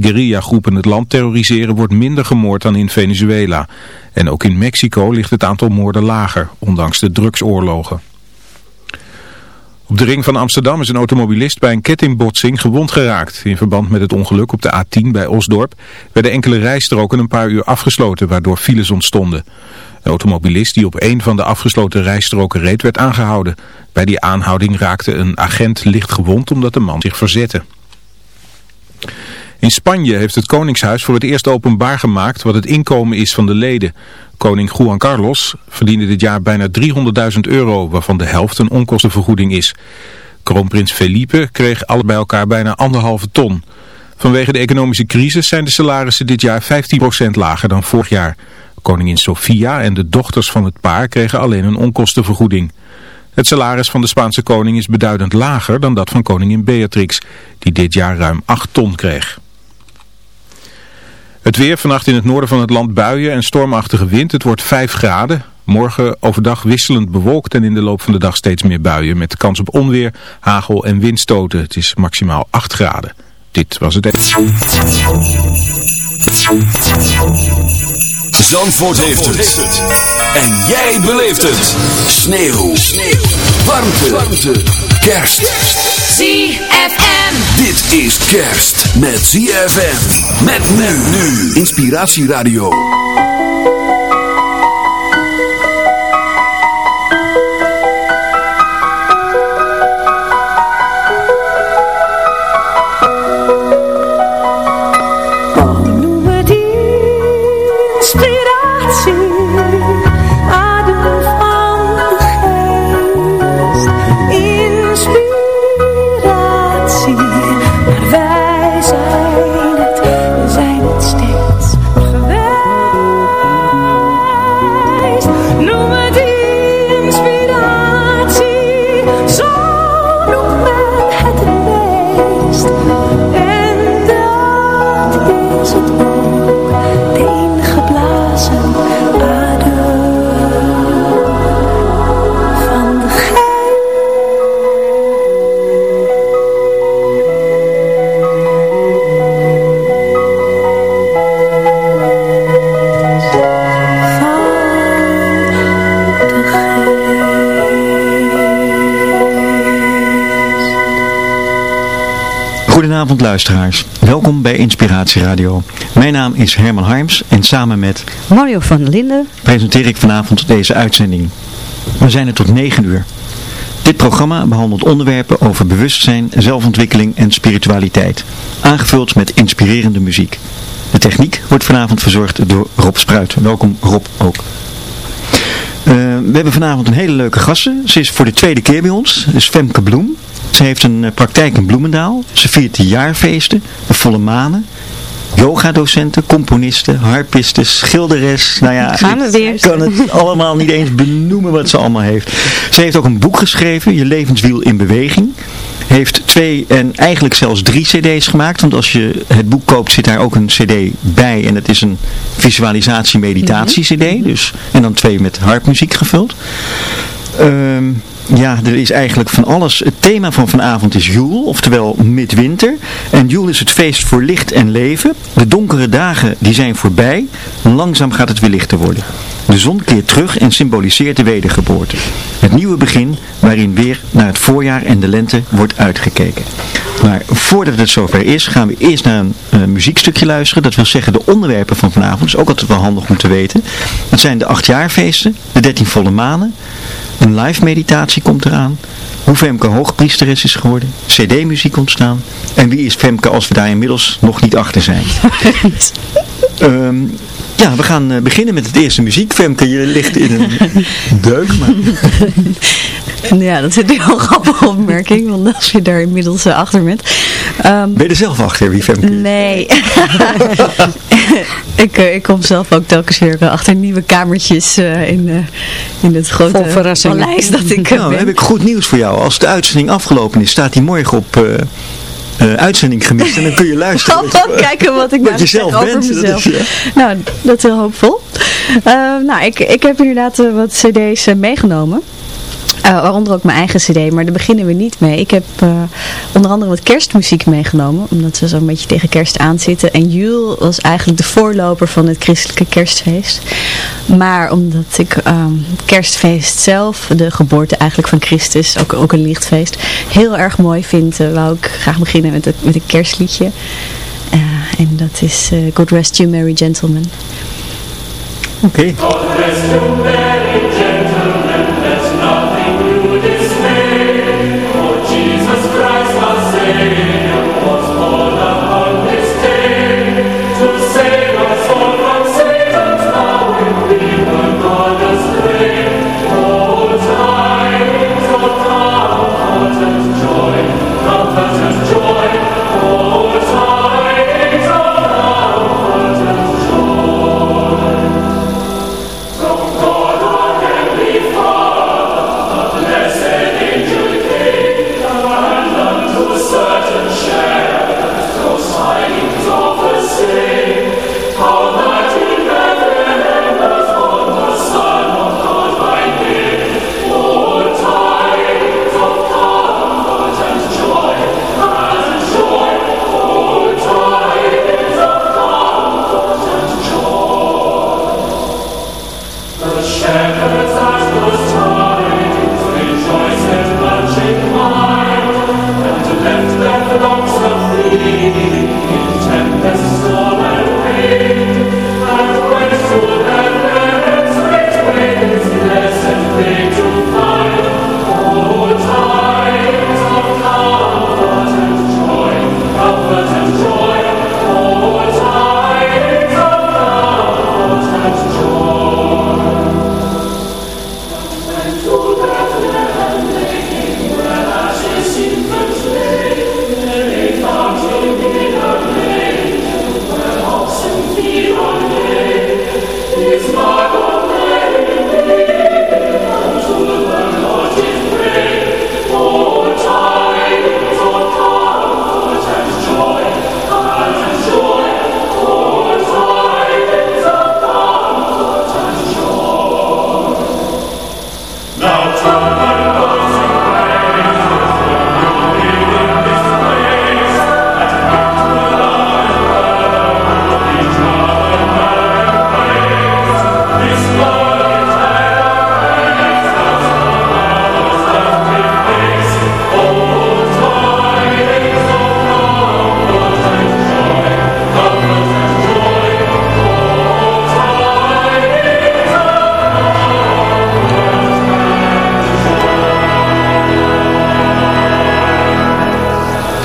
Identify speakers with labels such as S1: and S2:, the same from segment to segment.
S1: guerrillagroepen het land terroriseren wordt minder gemoord dan in Venezuela. En ook in Mexico ligt het aantal moorden lager, ondanks de drugsoorlogen. Op de ring van Amsterdam is een automobilist bij een kettingbotsing gewond geraakt. In verband met het ongeluk op de A10 bij Osdorp werden enkele rijstroken een paar uur afgesloten waardoor files ontstonden. De automobilist die op een van de afgesloten rijstroken reed werd aangehouden. Bij die aanhouding raakte een agent licht gewond omdat de man zich verzette. In Spanje heeft het Koningshuis voor het eerst openbaar gemaakt wat het inkomen is van de leden. Koning Juan Carlos verdiende dit jaar bijna 300.000 euro, waarvan de helft een onkostenvergoeding is. Kroonprins Felipe kreeg alle bij elkaar bijna anderhalve ton. Vanwege de economische crisis zijn de salarissen dit jaar 15% lager dan vorig jaar. Koningin Sofia en de dochters van het paar kregen alleen een onkostenvergoeding. Het salaris van de Spaanse koning is beduidend lager dan dat van koningin Beatrix, die dit jaar ruim 8 ton kreeg. Het weer vannacht in het noorden van het land buien en stormachtige wind. Het wordt 5 graden. Morgen overdag wisselend bewolkt en in de loop van de dag steeds meer buien. Met kans op onweer, hagel en windstoten. Het is maximaal 8 graden. Dit was het.
S2: Zandvoort, heeft, het. En jij beleeft het. Sneeuw. Sneeuw. Warmte. Warmte. Kerst.
S3: ZFM.
S2: Dit is kerst met ZFM. Met men nu. Inspiratieradio.
S4: Goedenavond luisteraars, welkom bij Inspiratie Radio. Mijn naam is Herman Harms en samen met
S5: Mario van Linden.
S4: presenteer ik vanavond deze uitzending. We zijn er tot 9 uur. Dit programma behandelt onderwerpen over bewustzijn, zelfontwikkeling en spiritualiteit. Aangevuld met inspirerende muziek. De techniek wordt vanavond verzorgd door Rob Spruit. Welkom Rob ook. Eh, we hebben vanavond een hele leuke gasten. Ze is voor de tweede keer bij ons. Is Femke Bloem. Ze heeft een eh, praktijk in Bloemendaal. Ze viert de jaarfeesten, de volle manen. Yogadocenten, componisten, harpisten, schilderes. Nou ja,
S5: Gaan we
S4: ik
S5: weer.
S4: kan het allemaal niet eens benoemen wat ze allemaal heeft. Ze heeft ook een boek geschreven, Je levenswiel in beweging. Heeft twee en eigenlijk zelfs drie cd's gemaakt. Want als je het boek koopt zit daar ook een cd bij. En het is een visualisatie-meditatie cd. Dus, en dan twee met harpmuziek gevuld. Ehm, ja, er is eigenlijk van alles. Het thema van vanavond is Joel, oftewel midwinter. En Joel is het feest voor licht en leven. De donkere dagen die zijn voorbij. Langzaam gaat het weer lichter worden. De zon keert terug en symboliseert de wedergeboorte. Het nieuwe begin waarin weer naar het voorjaar en de lente wordt uitgekeken. Maar voordat het zover is, gaan we eerst naar een eh, muziekstukje luisteren. Dat wil zeggen de onderwerpen van vanavond. is ook altijd wel handig om te weten. Dat zijn de achtjaarfeesten, de dertien volle manen. Een live meditatie komt eraan. Hoe Femke hoogpriesteres is geworden. CD-muziek ontstaan. En wie is Femke als we daar inmiddels nog niet achter zijn. Ehm, ja, we gaan eh, beginnen met het eerste muziek. Femke, je ligt in een deuk. Maar...
S5: Ja, dat is een heel grappige opmerking, want als je daar inmiddels eh, achter bent. Ehm,
S4: Ben je er zelf achter wie Femke
S5: nee. ik, eh, ik kom zelf ook telkens weer achter nieuwe kamertjes eh, in, eh, in het grote paleis dat ik
S4: Nou, dan
S5: ben.
S4: heb ik goed nieuws voor jou. Als de uitzending afgelopen is, staat die morgen op eh, eh, uitzending gemist. En dan kun je luisteren.
S5: Oh, kijken wat ik
S4: Wat
S5: nou
S4: zelf
S5: over
S4: bent, dat is,
S5: mezelf.
S4: ja.
S5: Nou, dat is heel hoopvol. Eh, nou, ik, ik heb inderdaad eh, wat cd's eh, meegenomen. Uh, waaronder ook mijn eigen cd, maar daar beginnen we niet mee. Ik heb uh, onder andere wat kerstmuziek meegenomen, omdat we zo'n beetje tegen kerst aanzitten. En Jul was eigenlijk de voorloper van het christelijke kerstfeest. Maar omdat ik um, kerstfeest zelf, de geboorte eigenlijk van Christus, ook, ook een lichtfeest, heel erg mooi vind, uh, wou ik graag beginnen met, het, met een kerstliedje. en dat is God Rest You Merry Gentlemen.
S4: Oké.
S5: Okay.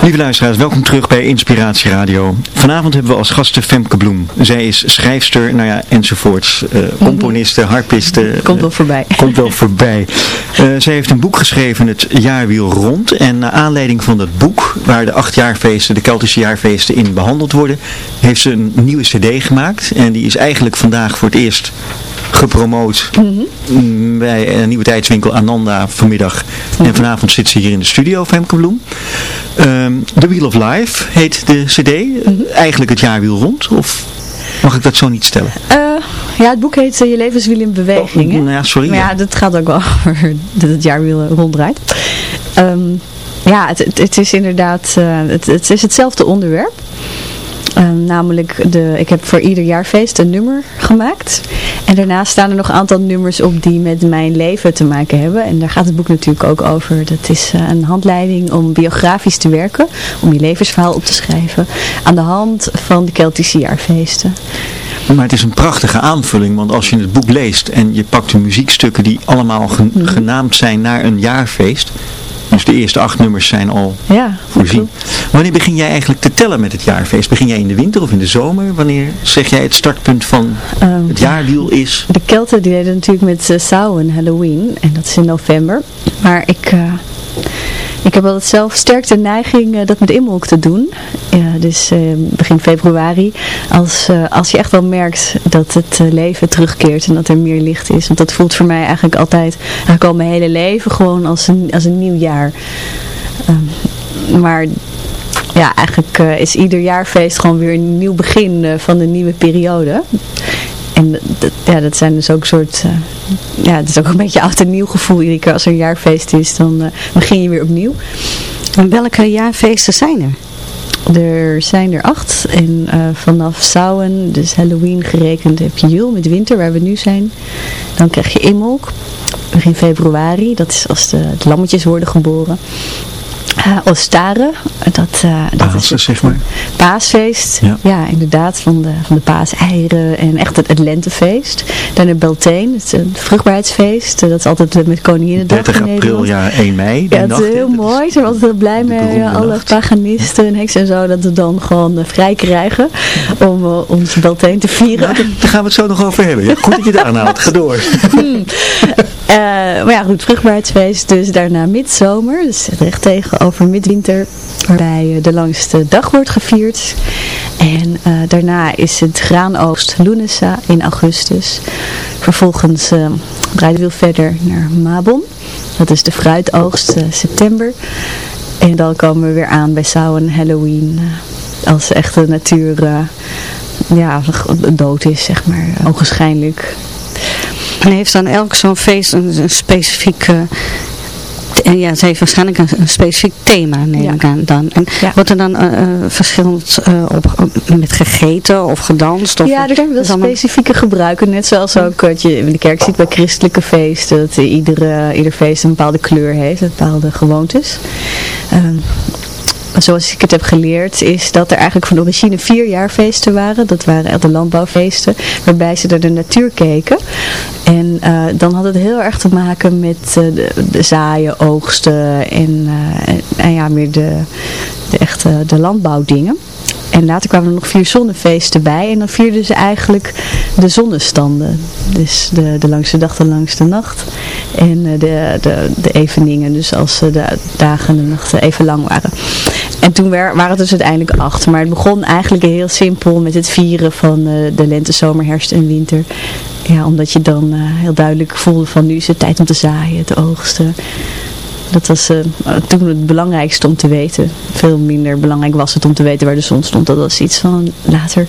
S4: Lieve luisteraars, welkom terug bij Inspiratie Radio. Vanavond hebben we als gasten Femke Bloem. Zij is schrijfster, nou ja, enzovoorts. Uh, componiste, harpiste.
S5: Komt wel voorbij.
S4: Komt wel voorbij. Uh, zij heeft een boek geschreven, het Jaarwiel Rond. En naar aanleiding van dat boek, waar de acht jaarfeesten, de Keltische jaarfeesten in behandeld worden, heeft ze een nieuwe cd gemaakt. En die is eigenlijk vandaag voor het eerst gepromoot mm bij een nieuwe tijdswinkel Ananda vanmiddag. En vanavond zit ze hier in de studio, Femke Bloem. Um, The Wheel of Life heet de cd. Eigenlijk het jaarwiel rond, of mag ik dat zo niet stellen?
S5: Uh, ja, het boek heet uh, Je levenswiel in beweging.
S4: Oh, ja, sorry.
S5: Maar ja, dat gaat ook wel over dat het jaarwiel ronddraait. Um, ja, het, het, het, is inderdaad, uh, het, het is hetzelfde onderwerp. Um, namelijk, de, ik heb voor ieder jaarfeest een nummer gemaakt. En daarnaast staan er nog een aantal nummers op die met mijn leven te maken hebben. En daar gaat het boek natuurlijk ook over. Dat is uh, een handleiding om biografisch te werken. Om je levensverhaal op te schrijven. Aan de hand van de Keltische jaarfeesten.
S4: Maar het is een prachtige aanvulling, want als je het boek leest en je pakt de muziekstukken die allemaal gen mm. genaamd zijn naar een jaarfeest, dus de eerste acht nummers zijn al
S5: ja,
S4: voorzien. Wanneer begin jij eigenlijk te tellen met het jaarfeest? Begin jij in de winter of in de zomer? Wanneer zeg jij het startpunt van um, het jaarwiel is?
S5: De Kelten die deden natuurlijk met uh, Samhain, Halloween. En dat is in november. Maar ik... Uh, ik heb altijd zelf sterk de neiging uh, dat met Imbolc te doen. Dus uh, begin februari. Als, uh, als je echt wel merkt dat het leven terugkeert en dat er meer licht is. Want dat voelt voor mij eigenlijk altijd, eigenlijk al mijn hele leven gewoon als een, als een nieuw jaar. Um, maar ja, eigenlijk is ieder jaarfeest gewoon weer een nieuw begin van een nieuwe periode. En ja, dat zijn dus ook soort, ja, het is ook een beetje oud en nieuw gevoel. Iedere keer als er een jaarfeest is, dan begin je weer opnieuw.
S3: En welke jaarfeesten zijn er?
S5: Er zijn er acht. En uh, vanaf Samhain, dus Halloween gerekend, heb je Jul met winter, waar we nu zijn. Dan krijg je Imolk, begin februari. Dat is als de, de lammetjes worden geboren. Uh, Ostare, dat, uh, dat is het,
S4: zeg maar.
S5: paasfeest. Ja. ja, inderdaad, van de, van de paaseieren en echt het, het lentefeest. Dan de Beltane, het, het vruchtbaarheidsfeest. Dat is altijd met Koninginnedag
S4: 30 april, ja, 1 mei.
S5: Ja, dat is heel mooi. Ze zijn altijd heel blij mee. Alle paganisten en heksen en zo, dat ze dan gewoon uh, vrij krijgen om uh, onze Beltane te vieren.
S4: Nou, daar gaan we het zo nog over hebben. Ja, goed dat je het aanhaalt. Ga door.
S5: Hmm. Maar ja, goed, vruchtbaarheidsfeest. Dus daarna midzomer. Dus recht tegenover over midwinter, waarbij de langste dag wordt gevierd. En uh, daarna is het graanoogst Lunesa in augustus. Vervolgens uh, rijden we verder naar Mabon. Dat is de fruitoogst uh, september. En dan komen we weer aan bij Samhain, Halloween. als echte natuur ja, dood is, zeg maar, ogenschijnlijk.
S3: En heeft dan elk zo'n feest een, een specifieke en ja, ze heeft waarschijnlijk een, een specifiek thema, neem ik aan dan. En wordt er dan uh, verschillend uh, op, met gegeten of gedanst? Of
S5: ja, er zijn wel specifieke gebruiken. Net zoals ook wat je in de kerk ziet bij christelijke feesten. Dat iedere, ieder feest een bepaalde kleur heeft, bepaalde gewoontes. Um, zoals ik het heb geleerd, is dat er eigenlijk van origine vier jaarfeesten waren. Dat waren de landbouwfeesten, waarbij ze naar de natuur keken. En uh, dan had het heel erg te maken met uh, de, zaaien, oogsten en, uh, en, en, ja, meer de, de echte de landbouwdingen. En later kwamen er nog vier zonnefeesten bij. En dan vierden ze eigenlijk de zonnestanden. Dus de, de langste dag, de langste nacht. En de, de, de eveningen. Dus als de dagen en de nachten even lang waren. En toen waren het dus uiteindelijk acht. Maar het begon eigenlijk heel simpel met het vieren van de lente, zomer, herfst en winter. Ja, omdat je dan heel duidelijk voelde van nu is het tijd om te zaaien, te oogsten. Dat was uh, toen het belangrijkste om te weten. Veel minder belangrijk was het om te weten waar de zon stond. Dat was iets van later.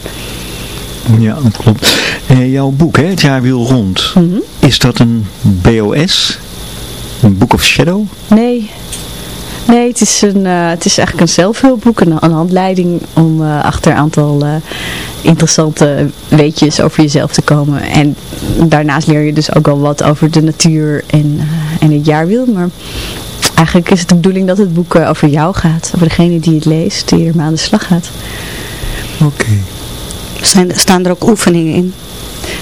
S4: Ja, dat klopt. Uh, jouw boek, hè, Het Jaarwiel Rond. Mm -hmm. Is dat een BOS? Een Book of Shadow?
S5: Nee. Nee, het is, een, uh, het is eigenlijk een zelfhulpboek, een, een handleiding om uh, achter een aantal uh, interessante weetjes over jezelf te komen. En daarnaast leer je dus ook al wat over de natuur en, en het jaarwiel. Maar eigenlijk is het de bedoeling dat het boek over jou gaat, over degene die het leest, die er maar aan de slag gaat.
S4: Oké.
S3: Okay. Staan er ook oefeningen in?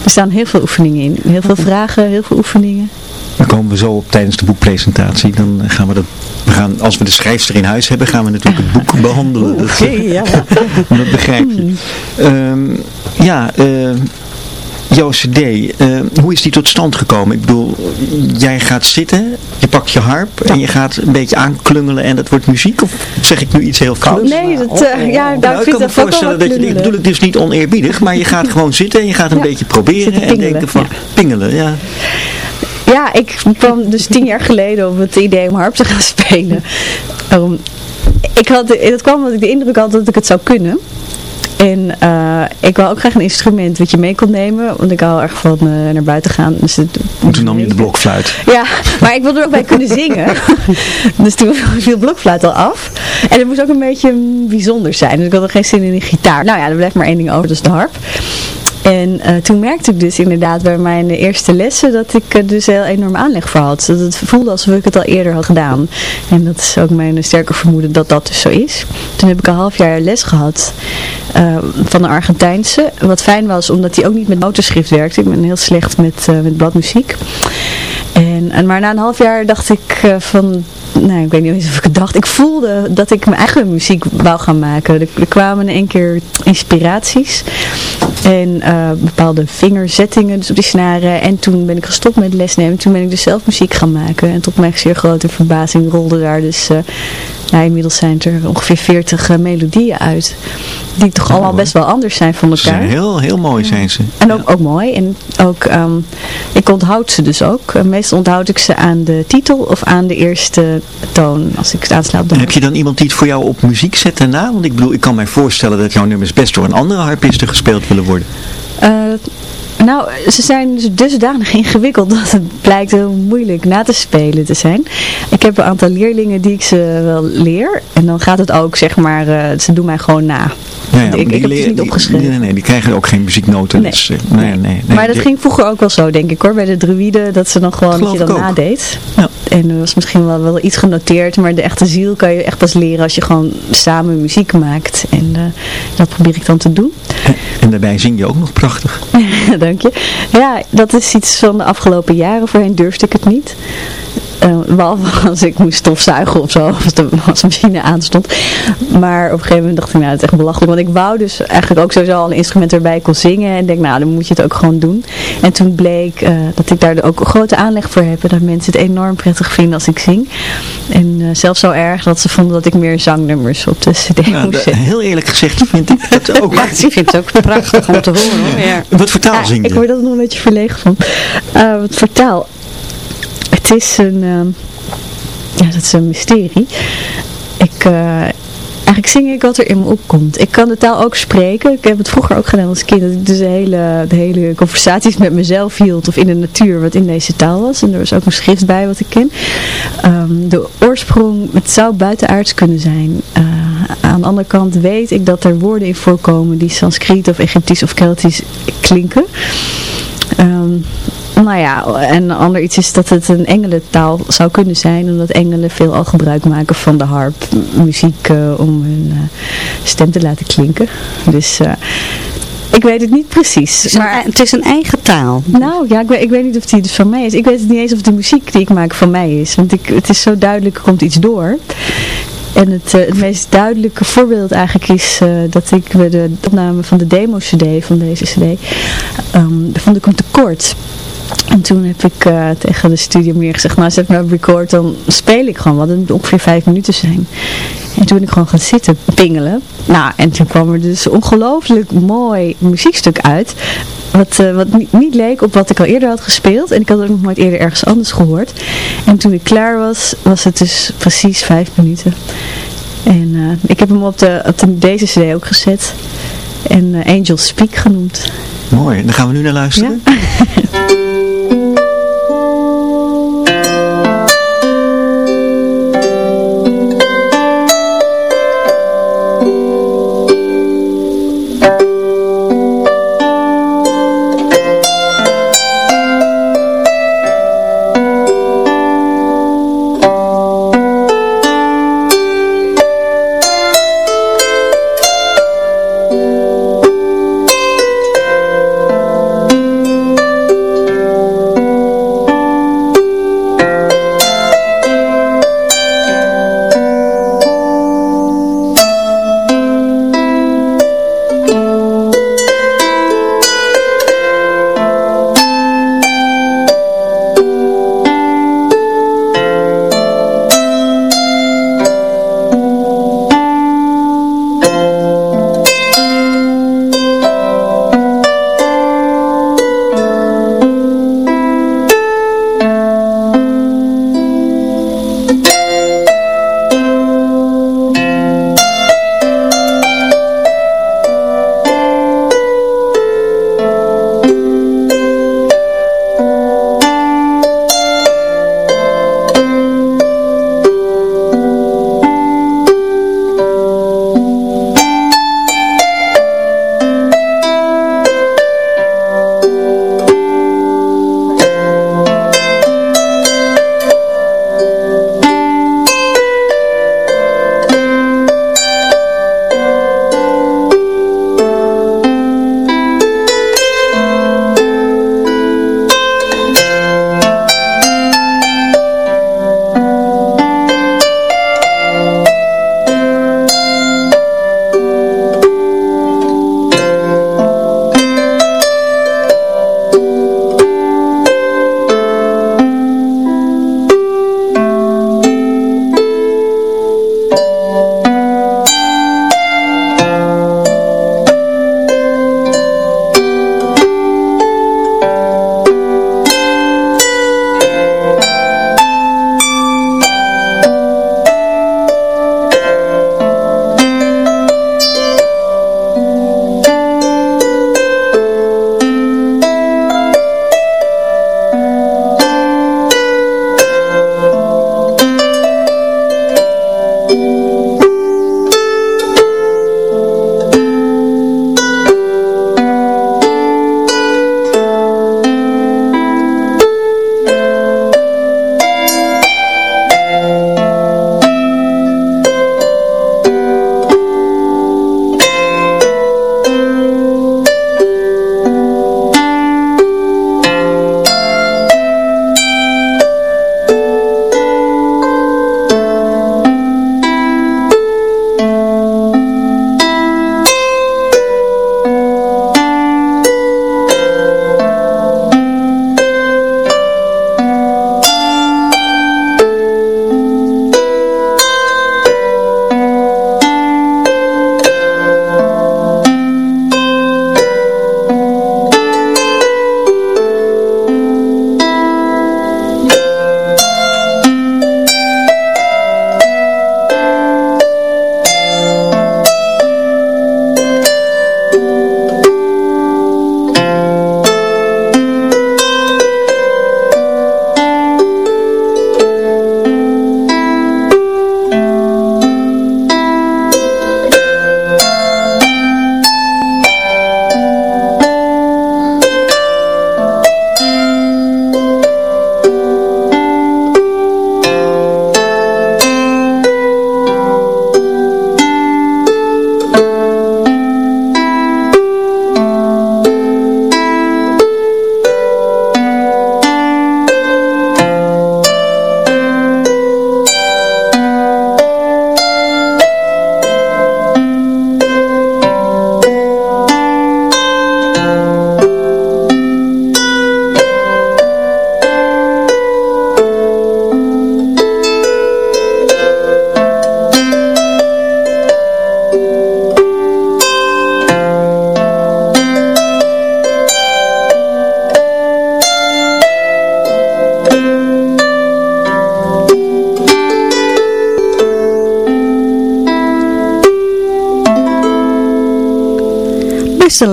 S5: Er staan heel veel oefeningen in. Heel veel vragen, heel veel oefeningen.
S4: Dan komen we zo op tijdens de boekpresentatie. Dan gaan we dat, we gaan, als we de schrijfster in huis hebben, gaan we natuurlijk het boek behandelen.
S5: Oké, okay, ja.
S4: dat begrijp je. Um, ja, uh, jouw cd, uh, hoe is die tot stand gekomen? Ik bedoel, jij gaat zitten, je pakt je harp en je gaat een beetje aanklungelen en dat wordt muziek? Of zeg ik nu iets heel kouds?
S5: Nee, dat, uh, ja, daar
S4: nou, ik kan me voorstellen dat je, ik bedoel het dus niet oneerbiedig, maar je gaat gewoon zitten en je gaat een ja. beetje proberen en denken van, ja. pingelen, ja.
S5: Ja, ik kwam dus tien jaar geleden op het idee om harp te gaan spelen. Um, ik had, dat kwam omdat ik de indruk had dat ik het zou kunnen. En uh, ik wou ook graag een instrument wat je mee kon nemen. Want ik hou erg van uh, naar buiten gaan. Dus het,
S4: toen nam je de blokfluit.
S5: Ja, maar ik wilde er ook bij kunnen zingen. dus toen viel blokfluit al af. En het moest ook een beetje bijzonder zijn. Dus ik had er geen zin in een gitaar. Nou ja, er blijft maar één ding over, dat is de harp. En uh, toen merkte ik dus inderdaad bij mijn eerste lessen dat ik uh, dus heel enorm aanleg voor had. Dat het voelde alsof ik het al eerder had gedaan. En dat is ook mijn sterke vermoeden dat dat dus zo is. Toen heb ik een half jaar les gehad uh, van een Argentijnse. Wat fijn was omdat hij ook niet met notenschrift werkte. Ik ben heel slecht met, met bladmuziek. En, en, maar na een half jaar dacht ik van nou, ik weet niet eens of ik het dacht. Ik voelde dat ik mijn eigen muziek wou gaan maken. Er, er kwamen in één keer inspiraties. En uh, bepaalde vingerzettingen dus op die snaren. En toen ben ik gestopt met lesnemen. Toen ben ik dus zelf muziek gaan maken. En tot mijn zeer grote verbazing rolde daar dus... Uh, nou, inmiddels zijn er ongeveer 40 uh, melodieën uit. Die toch oh, allemaal best wel anders zijn van elkaar. Ze
S4: zijn heel, heel mooi zijn ze.
S5: En ook, ook mooi. En ook, um, ik onthoud ze dus ook. Meestal onthoud ik ze aan de titel of aan de eerste toon. Als ik het aansla op de
S4: Heb je dan iemand die het voor jou op muziek zet daarna? Want ik bedoel, ik kan mij voorstellen dat jouw nummers best door een andere harpiste gespeeld willen worden?
S5: Nou, ze zijn dus dusdanig ingewikkeld dat het blijkt heel moeilijk na te spelen te zijn. Ik heb een aantal leerlingen die ik ze wel leer. En dan gaat het ook, zeg maar, uh, ze doen mij gewoon na.
S4: Ja, ja, ik, ik heb het niet opgeschreven. Nee, nee, die krijgen ook geen muzieknoten.
S5: Nee.
S4: Dus,
S5: nee, nee, nee, Maar dat ging vroeger ook wel zo, denk ik hoor. Bij de druïden, dat ze nog gewoon dat je dan nadeed. Ja. En er was misschien wel, wel iets genoteerd. Maar de echte ziel kan je echt pas leren als je gewoon samen muziek maakt. En uh, dat probeer ik dan te doen.
S4: En, en daarbij zing je ook nog prachtig.
S5: Dank je. Ja, dat is iets van de afgelopen jaren. Voorheen durfde ik het niet. Uh, behalve als ik moest stofzuigen of zo, als de wasmachine aanstond. Maar op een gegeven moment dacht ik, nou, het is echt belachelijk. Want ik wou dus eigenlijk ook sowieso al een instrument erbij kon zingen. En denk, nou, dan moet je het ook gewoon doen. En toen bleek uh, dat ik daar ook een grote aanleg voor heb. En dat mensen het enorm prettig vinden als ik zing. En uh, zelfs zo erg dat ze vonden dat ik meer zangnummers op de cd moest zetten.
S4: Heel eerlijk gezegd vind ik dat ook.
S3: ja, ik vind het ook prachtig om te horen. Ja.
S4: Wat vertaal zing je?
S5: Ik word er nog een beetje verlegen van. wat vertaal? Het is een, uh, ja, dat is een mysterie. Ik, uh, eigenlijk zing ik wat er in me opkomt. Ik kan de taal ook spreken. Ik heb het vroeger ook gedaan als kind. Dat ik dus de hele, de hele conversaties met mezelf hield. Of in de natuur wat in deze taal was. En er was ook een schrift bij wat ik ken. Um, de oorsprong, het zou buitenaards kunnen zijn. Uh, aan de andere kant weet ik dat er woorden in voorkomen die Sanskriet of Egyptisch of Keltisch klinken. Um, nou ja, en een ander iets is dat het een engelentaal zou kunnen zijn, omdat engelen veel al gebruik maken van de harp, muziek uh, om hun uh, stem te laten klinken. Dus uh, ik weet het niet precies.
S3: Het maar het is een eigen taal.
S5: Nou ja, ik weet, ik weet niet of die dus van mij is. Ik weet het niet eens of de muziek die ik maak van mij is. Want ik, het is zo duidelijk, er komt iets door. En het, het meest duidelijke voorbeeld eigenlijk is uh, dat ik bij de opname van de demo-cd van deze cd, um, vond ik een tekort. En toen heb ik uh, tegen de studio meer gezegd, nou als ik nou record, dan speel ik gewoon wat. Het moet ongeveer vijf minuten zijn. En toen ben ik gewoon gaan zitten pingelen. Nou, en toen kwam er dus een ongelooflijk mooi muziekstuk uit. Wat, uh, wat niet, niet, leek op wat ik al eerder had gespeeld. En ik had het ook nog nooit eerder ergens anders gehoord. En toen ik klaar was, was het dus precies vijf minuten. En uh, ik heb hem op, de, op de, deze cd ook gezet. En Angel Speak genoemd.
S4: Mooi, daar gaan we nu naar luisteren.
S5: Ja?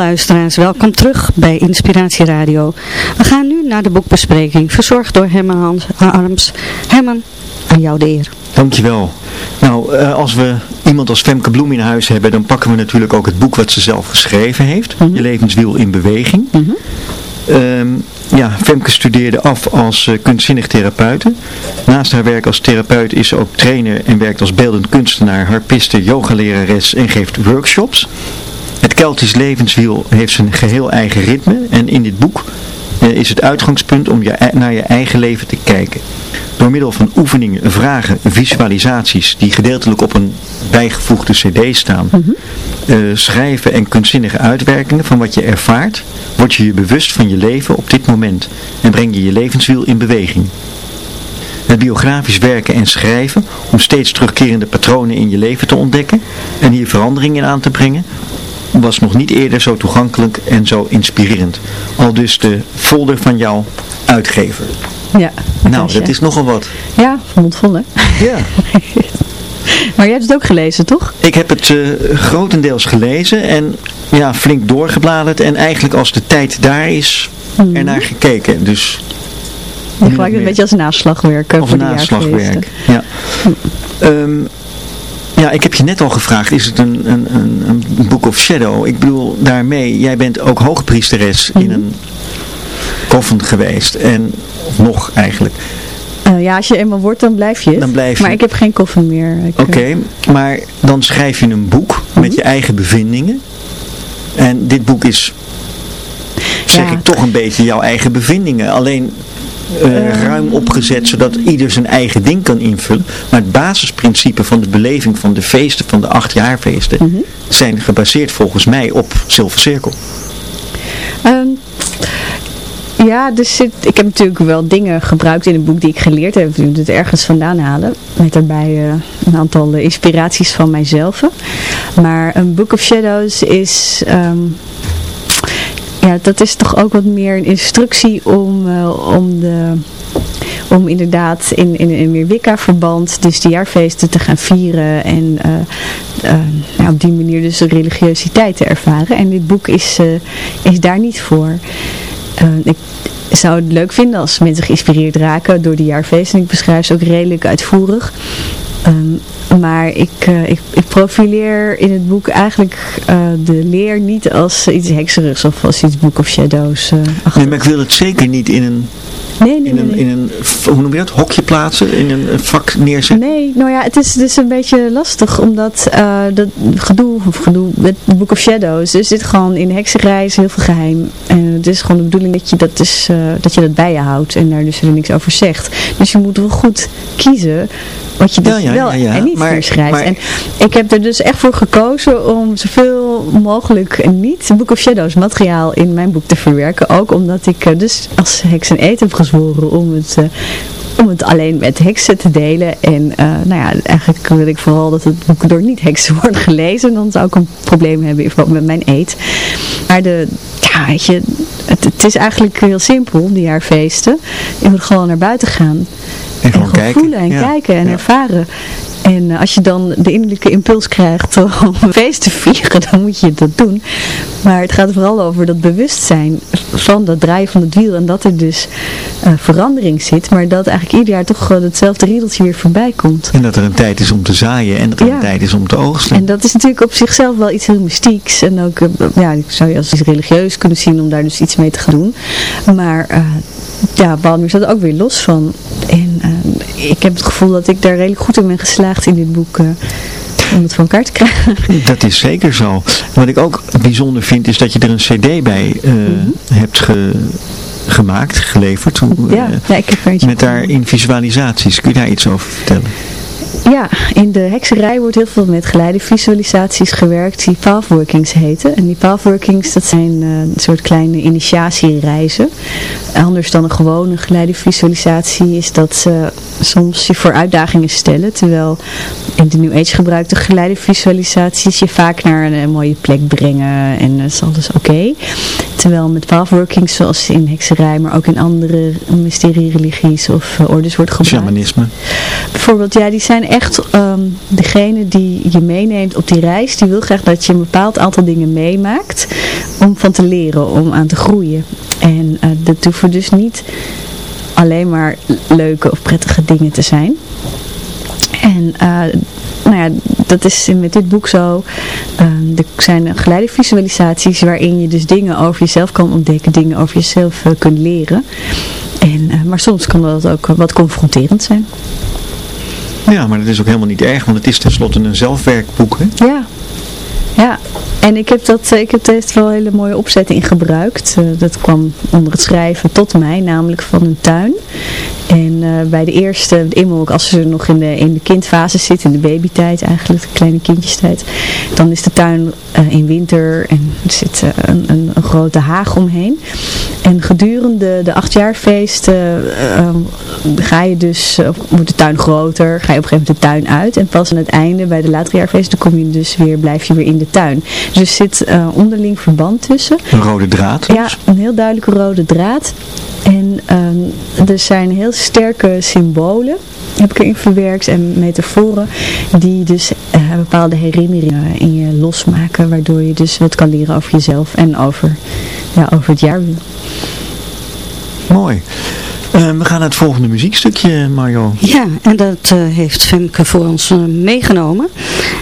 S3: luisteraars, welkom terug bij Inspiratie Radio. We gaan nu naar de boekbespreking, verzorgd door Herman Hans Arms. Herman, aan jou de eer.
S4: Dankjewel. Nou, uh, als we iemand als Femke Bloem in huis hebben, dan pakken we natuurlijk ook het boek wat ze zelf geschreven heeft. Mm Je levenswiel in beweging. Mm ja, Femke studeerde af als uh, kunstzinnig therapeute. Naast haar werk als therapeut is ze ook trainer en werkt als beeldend kunstenaar, harpiste, yogalerares en geeft workshops. Het Keltisch levenswiel heeft zijn geheel eigen ritme en in dit boek uh, is het uitgangspunt om je, naar je eigen leven te kijken. Door middel van oefeningen, vragen, visualisaties die gedeeltelijk op een bijgevoegde cd staan, mm schrijven en kunstzinnige uitwerkingen van wat je ervaart, word je je bewust van je leven op dit moment en breng je je levenswiel in beweging. Het biografisch werken en schrijven om steeds terugkerende patronen in je leven te ontdekken en hier veranderingen in aan te brengen, was nog niet eerder zo toegankelijk en zo inspirerend. Al dus de folder van jouw uitgever.
S5: Ja.
S4: Nou, dat is nogal wat.
S5: Ja, mondvol hè?
S4: Ja.
S5: maar jij hebt het ook gelezen, toch?
S4: Ik heb het uh, grotendeels gelezen en ja, flink doorgebladerd. En eigenlijk als de tijd daar is, mm. ernaar gekeken. Dus...
S5: Je gelijk een beetje als naslagwerk.
S4: Of naslagwerk, ja. Um, ja, ik heb je net al gevraagd, is het een, een, een, een Book of Shadow? Ik bedoel, daarmee, jij bent ook hoogpriesteres mm. in een koffen geweest. En, nog eigenlijk.
S5: Uh, ja, als je eenmaal wordt, dan blijf je
S4: Dan blijf je.
S5: Maar ik heb geen koffen meer.
S4: Oké, okay, maar dan schrijf je een boek met mhm. je eigen bevindingen. En dit boek is, zeg ja. ik toch een beetje jouw eigen bevindingen. Alleen uh, ruim opgezet, zodat ieder zijn eigen ding kan invullen. Maar het basisprincipe van de beleving van de feesten, van de achtjaarfeesten, mm -hmm. zijn gebaseerd volgens mij op Zilver Cirkel.
S5: Um, ja, dus ik heb natuurlijk wel dingen gebruikt in het boek die ik geleerd heb. Ik moet het ergens vandaan halen. Met daarbij uh, een aantal uh, inspiraties van mijzelf. Maar een Book of Shadows is... Um, ja, dat is toch ook wat meer een instructie om, uh, om de om inderdaad in, in, in meer Wicca-verband dus de jaarfeesten te gaan vieren en uh, ja, op die manier dus de religiositeit te ervaren. En dit boek is, is daar niet voor. ik zou het leuk vinden als mensen geïnspireerd raken door de jaarfeesten. Ik beschrijf ze ook redelijk uitvoerig. Um, maar ik, uh, ik, ik, profileer in het boek eigenlijk uh, de leer niet als iets hekserigs of als iets Book of Shadows. Uh,
S4: nee, maar ik wil het zeker niet in een
S5: Nee, nee,
S4: in, een, in een, hoe noem je dat, hokje plaatsen, in een, vak neerzetten?
S5: Nee, nou ja, het is dus een beetje lastig, omdat uh, dat gedoe, of gedoe, met The Book of Shadows, er zit gewoon in heksenreis heel veel geheim. En het is gewoon de bedoeling dat je dat, dus, uh, dat, je dat bij je houdt en daar dus er niks over zegt. Dus je moet wel goed kiezen wat je dus ja, ja, wel ja, en niet maar, en ik heb er dus echt voor gekozen om zoveel mogelijk niet Book of Shadows materiaal in mijn boek te verwerken. Ook omdat ik uh, dus als heks en eten heb gezworen om het... Uh, om het alleen met heksen te delen. En uh, nou ja, eigenlijk wil ik vooral dat het boek door niet-heksen wordt gelezen. Dan zou ik een probleem hebben in verband met mijn eet. Maar de, ja, weet je, het, het is eigenlijk heel simpel, die jaarfeesten. Je moet gewoon naar buiten gaan.
S4: En gewoon, kijken.
S5: voelen en kijken en ervaren. En uh, als je dan de innerlijke impuls krijgt om een feest te vieren, dan moet je dat doen. Maar het gaat vooral over dat bewustzijn van dat draaien van het wiel. En dat er dus uh, verandering zit. Maar dat eigenlijk ieder jaar toch uh, hetzelfde riedeltje weer voorbij komt.
S4: En dat er een tijd is om te zaaien en dat er ja. een tijd is om te oogsten.
S5: En dat is natuurlijk op zichzelf wel iets heel mystieks. En ook, ja, zou je als iets religieus kunnen zien om daar dus iets mee te gaan doen. Maar ja, Balmer staat ook weer los van. En ik heb het gevoel dat ik daar redelijk goed in ben geslaagd in dit boek. Uh, om het voor elkaar te krijgen.
S4: Dat is zeker zo. Wat ik ook bijzonder vind is dat je er een cd bij uh, mm -hmm. hebt ge, gemaakt, geleverd.
S5: Hoe, ja, uh, ja, ik heb
S4: met daarin visualisaties. Kun je daar iets over vertellen?
S5: Ja, in de hekserij wordt heel veel met geleide visualisaties gewerkt die pathworkings heten. En die pathworkings, dat zijn uh, een soort kleine initiatiereizen. Anders dan een gewone geleide visualisatie is dat ze soms je voor uitdagingen stellen. Terwijl in de New Age gebruikte geleide visualisaties je vaak naar een, mooie plek brengen en dat is alles oké. Okay. Terwijl met pathworkings zoals in hekserij, maar ook in andere mysterie-religies of uh, ordes wordt gebruikt.
S4: Shamanisme.
S5: Bijvoorbeeld, ja, die zijn echt um, degene die je meeneemt op die reis. Die wil graag dat je een bepaald aantal dingen meemaakt. om van te leren, om aan te groeien. En uh, dat hoeven dus niet alleen maar leuke of prettige dingen te zijn. En uh, nou ja, dat is met dit boek zo. Uh, er zijn geleide visualisaties waarin je dus dingen over jezelf kan ontdekken, dingen over jezelf uh, kunt leren. En, maar soms kan dat ook wat confronterend zijn.
S4: Ja, maar dat is ook helemaal niet erg, want het is tenslotte een zelfwerkboek. Hè?
S5: Ja, ja, en ik heb, dat, ik heb er wel een hele mooie opzet in gebruikt. Uh, dat kwam onder het schrijven tot mij, namelijk van een tuin. En uh, bij de eerste, als ze nog in de, in de kindfase zit, in de babytijd eigenlijk, de kleine kindjestijd, dan is de tuin in winter en er zit een, een, een, grote haag omheen. En gedurende de achtjaarfeest ga je dus, wordt de tuin groter, ga je op een gegeven moment de tuin uit. En pas aan het einde, bij de latere jaarfeest, dan kom je dus weer, blijf je weer in de tuin. Dus er zit uh, onderling verband tussen.
S4: Een rode draad?
S5: Ja, een heel duidelijke rode draad. En um, er zijn heel sterke symbolen, heb ik erin verwerkt, en metaforen, die dus uh, bepaalde herinneringen in je losmaken, waardoor je dus wat kan leren over jezelf en over, ja, over het jaar.
S4: Mooi. Uh, we gaan naar het volgende muziekstukje, Mario.
S3: Ja, en dat uh, heeft Femke voor ons uh, meegenomen.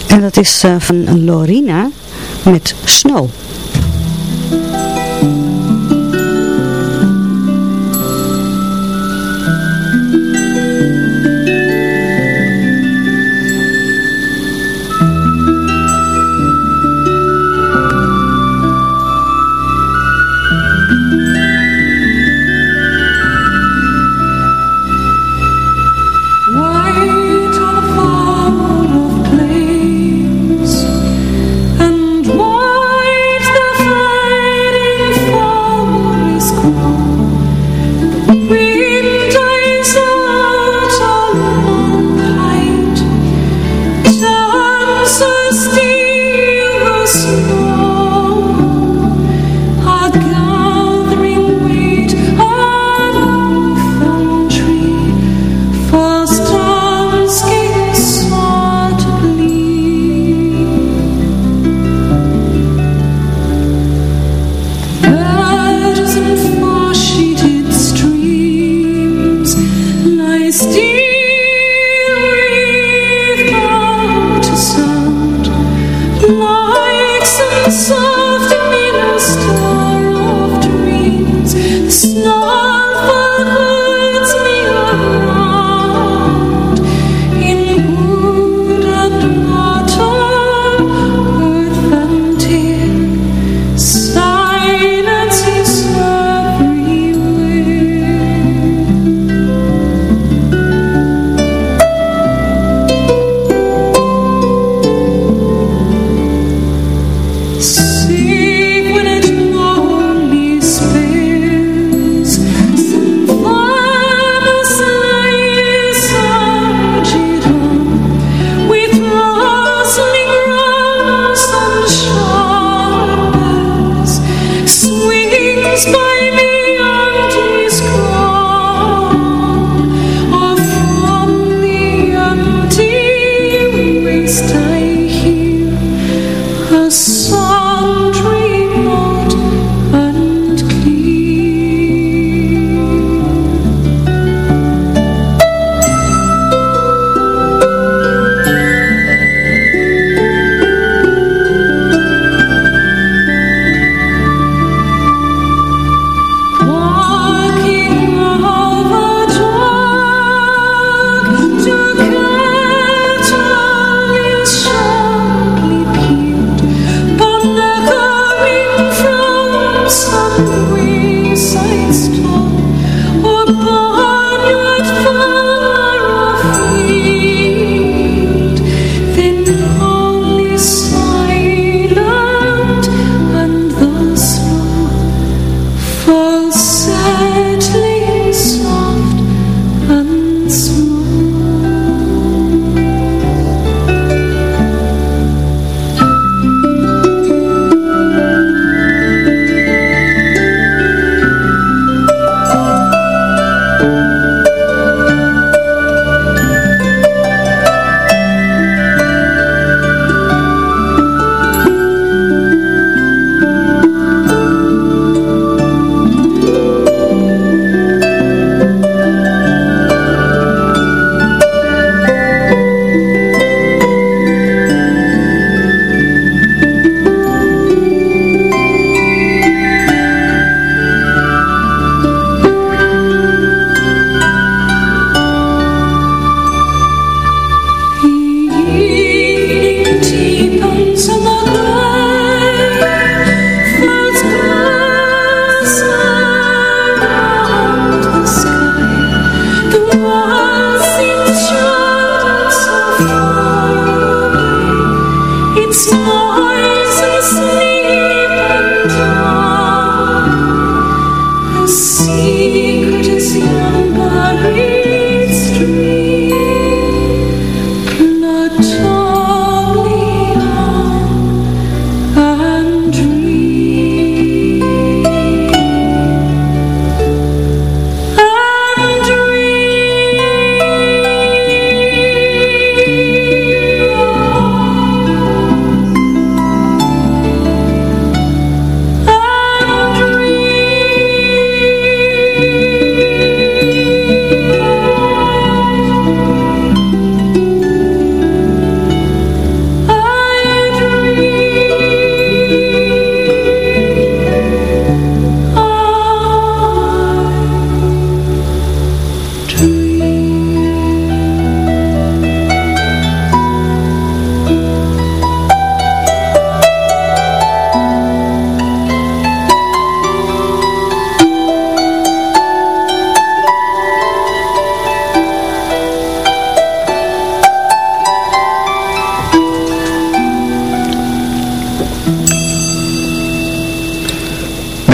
S3: En dat is van Lorina met Snow.
S6: coração.